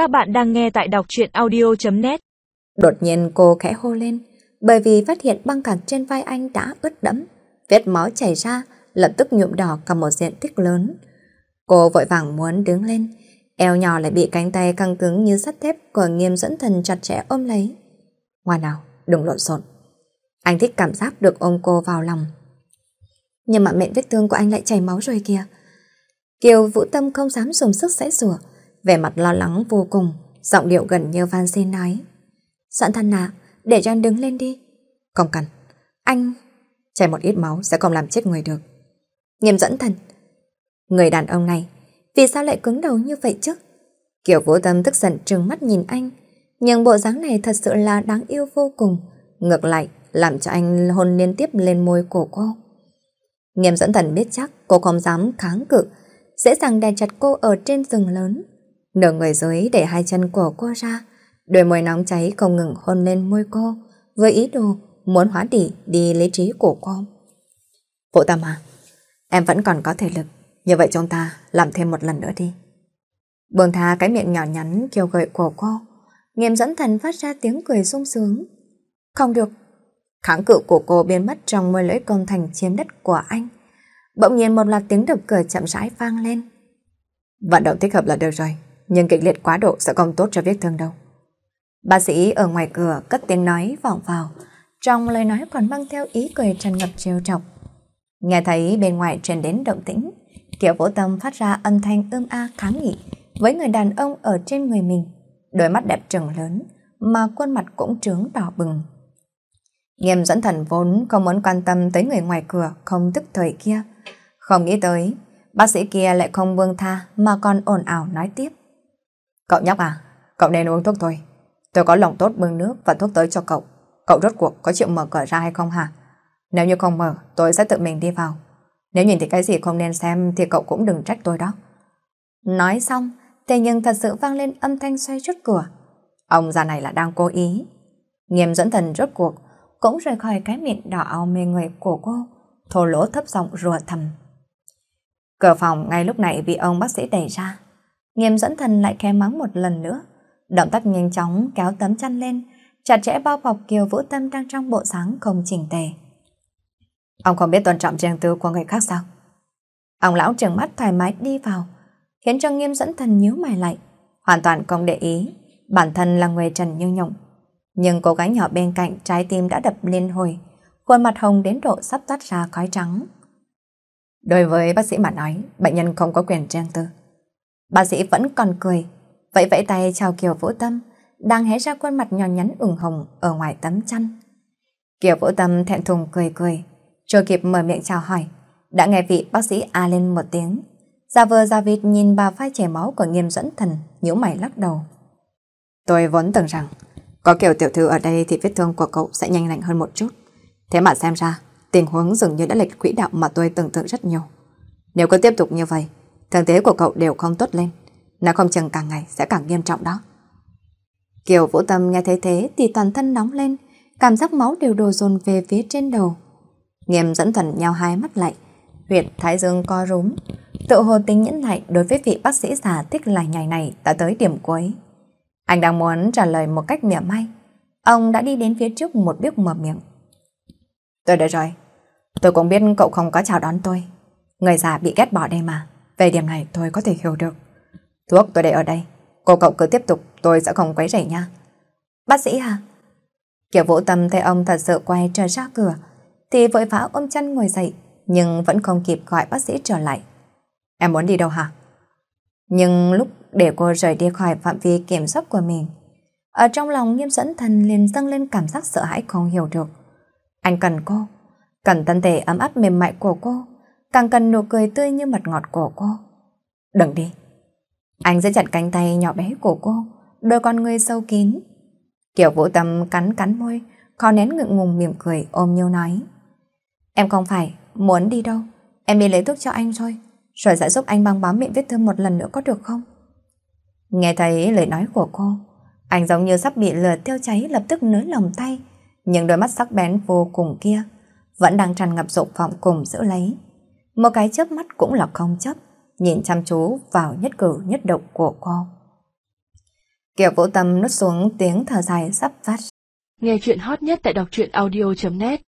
Các bạn đang nghe tại đọc truyện audio.net Đột nhiên cô khẽ hô lên, bởi vì phát hiện băng cẳng trên vai anh đã ướt đẫm. Vết máu chảy ra, lập tức nhuộm đỏ cả một diện tích lớn. Cô vội vàng muốn đứng lên, eo nhỏ lại bị cánh tay căng cứng như sắt thép của nghiêm dẫn thần chặt chẽ ôm lấy. Ngoan nào, đừng lộn xộn. Anh thích cảm giác được ôm cô vào lòng. Nhưng mà miệng vết thương của anh lại chảy máu rồi kìa. Kiều Vũ Tâm không dám dùng sức sẽ sủa, vẻ mặt lo lắng vô cùng, giọng điệu gần như van xin nói. Doãn thân à, để cho anh đứng lên đi. Không cần, anh... Chảy một ít máu sẽ không làm chết người được. Nghiêm dẫn thần. Người đàn ông này, vì sao lại cứng đầu như vậy chứ? kiểu Vũ Tâm tức giận trừng mắt nhìn anh, nhưng bộ dáng này thật sự là đáng yêu vô cùng. Ngược lại, làm cho anh hôn liên tiếp lên môi của cô. Nghiêm dẫn thần biết chắc cô không dám kháng cự, dễ dàng đè chặt cô ở trên rừng lớn. Nửa người dưới để hai chân của cô ra, đôi môi nóng cháy không ngừng hôn lên môi cô, với ý đồ muốn hóa đỉ đi lý trí của cô. Vũ Tâm à, em vẫn còn có thể lực, như vậy chúng ta làm thêm một lần nữa đi. Buông tha cái miệng nhỏ nhắn kêu gợi của cô, nghiêm dẫn thần phát ra tiếng cười sung sướng. Không được. Kháng cự của cô biến mất trong môi lưỡi công thành chiếm đất của anh. Bỗng nhiên một loạt tiếng đập cửa chậm rãi vang lên. Vận động thích hợp là được rồi, nhưng kịch liệt quá độ sẽ không tốt cho vết thương đâu. Bác sĩ ở ngoài cửa cất tiếng nói vọng vào, trong lời nói còn mang theo ý cười tràn ngập trêu chọc. Nghe thấy bên ngoài truyền đến động tĩnh, Kiều Vũ Tâm phát ra âm thanh ưm a kháng nghị với người đàn ông ở trên người mình, đôi mắt đẹp trừng lớn, mà khuôn mặt cũng trướng đỏ bừng. Nghiêm dẫn thần vốn không muốn quan tâm tới người ngoài cửa không tức thời kia, không nghĩ tới, bác sĩ kia lại không buông tha mà còn ồn ào nói tiếp. Cậu nhóc à, cậu nên uống thuốc thôi. Tôi có lòng tốt bưng nước và thuốc tới cho cậu. Cậu rốt cuộc có chịu mở cửa ra hay không hả? Nếu như không mở, tôi sẽ tự mình đi vào. Nếu nhìn thấy cái gì không nên xem thì cậu cũng đừng trách tôi đó. Nói xong, thế nhưng thật sự vang lên âm thanh xoay rút cửa. Ông già này là đang cố ý. Nghiêm dẫn thần rốt cuộc, cũng rời khỏi cái miệng đỏ ao mê người của cô, thổ lỗ thấp giọng rùa thầm. Cửa phòng ngay lúc này bị ông bác sĩ đẩy ra. Nghiêm dẫn thần lại khẽ mắng một lần nữa. Động tác nhanh chóng kéo tấm chăn lên, chặt chẽ bao bọc Kiều Vũ Tâm đang trong bộ dáng không chỉnh tề. Ông không biết tôn trọng riêng tư của người khác sao? Ông lão trừng mắt thoải mái đi vào, khiến cho nghiêm dẫn thần nhíu mày lại, hoàn toàn không để ý, bản thân là người trần như nhộng. Nhưng cô gái nhỏ bên cạnh trái tim đã đập liên hồi, khuôn mặt hồng đến độ sắp toát ra khói trắng. Đối với bác sĩ mà nói, bệnh nhân không có quyền riêng tư. Bác sĩ vẫn còn cười, vẫy vẫy tay chào Kiều Vũ Tâm, đang hé ra khuôn mặt nhỏ nhắn ửng hồng ở ngoài tấm chăn. Kiều Vũ Tâm thẹn thùng cười cười, chưa kịp mở miệng chào hỏi, đã nghe vị bác sĩ a lên một tiếng. Gia vờ Gia vịt nhìn bà phai chảy máu của nghiêm dẫn thần, nhíu mày lắc đầu. Tôi vốn tưởng rằng, có kiểu tiểu thư ở đây thì vết thương của cậu sẽ nhanh lành hơn một chút. Thế mà xem ra, tình huống dường như đã lệch quỹ đạo mà tôi tưởng tượng rất nhiều. Nếu cứ tiếp tục như vậy, thương thế của cậu đều không tốt lên. Nó không chừng càng ngày sẽ càng nghiêm trọng đó. Kiều Vũ Tâm nghe thấy thế thì toàn thân nóng lên, cảm giác máu đều đổ dồn về phía trên đầu. Nghiêm dẫn thần nhau hai mắt lại, huyệt thái dương co rúm. Tự hồ tính nhẫn lại đối với vị bác sĩ già thích lại nhảy này đã tới điểm cuối. Anh đang muốn trả lời một cách mỉa mai. Ông đã đi đến phía trước một bước mở miệng. Tôi đợi rồi. Tôi cũng biết cậu không có chào đón tôi. Người già bị ghét bỏ đây mà. Về điểm này tôi có thể hiểu được. Thuốc tôi để ở đây. Cô cậu cứ tiếp tục, tôi sẽ không quấy rầy nha. Bác sĩ à? Kiểu vũ tâm thấy ông thật sự quay trở ra cửa, thì vội vã ôm chân ngồi dậy, nhưng vẫn không kịp gọi bác sĩ trở lại. Em muốn đi đâu hả? Nhưng lúc để cô rời đi khỏi phạm vi kiểm soát của mình, ở trong lòng nghiêm dẫn thần liền dâng lên cảm giác sợ hãi không hiểu được. Anh cần cô, cần thân thể ấm áp mềm mại của cô, càng cần nụ cười tươi như mật ngọt của cô. Đừng đi. Anh sẽ chặt cánh tay nhỏ bé của cô, đôi con người sâu kín. Kiểu vũ tâm cắn cắn môi, khó nén ngượng ngùng mỉm cười ôm nhau nói. Em không phải muốn đi đâu, em đi lấy thuốc cho anh thôi, rồi sẽ giúp anh băng bó miệng vết thương một lần nữa có được không? Nghe thấy lời nói của cô, anh giống như sắp bị lửa tiêu cháy lập tức nới lòng tay, nhưng đôi mắt sắc bén vô cùng kia vẫn đang tràn ngập dục vọng cùng giữ lấy. Một cái chớp mắt cũng là không chấp, nhìn chăm chú vào nhất cử nhất động của cô. Kiều Vũ Tâm nút xuống tiếng thở dài sắp phát. Nghe chuyện hot nhất tại đọc truyện audio.net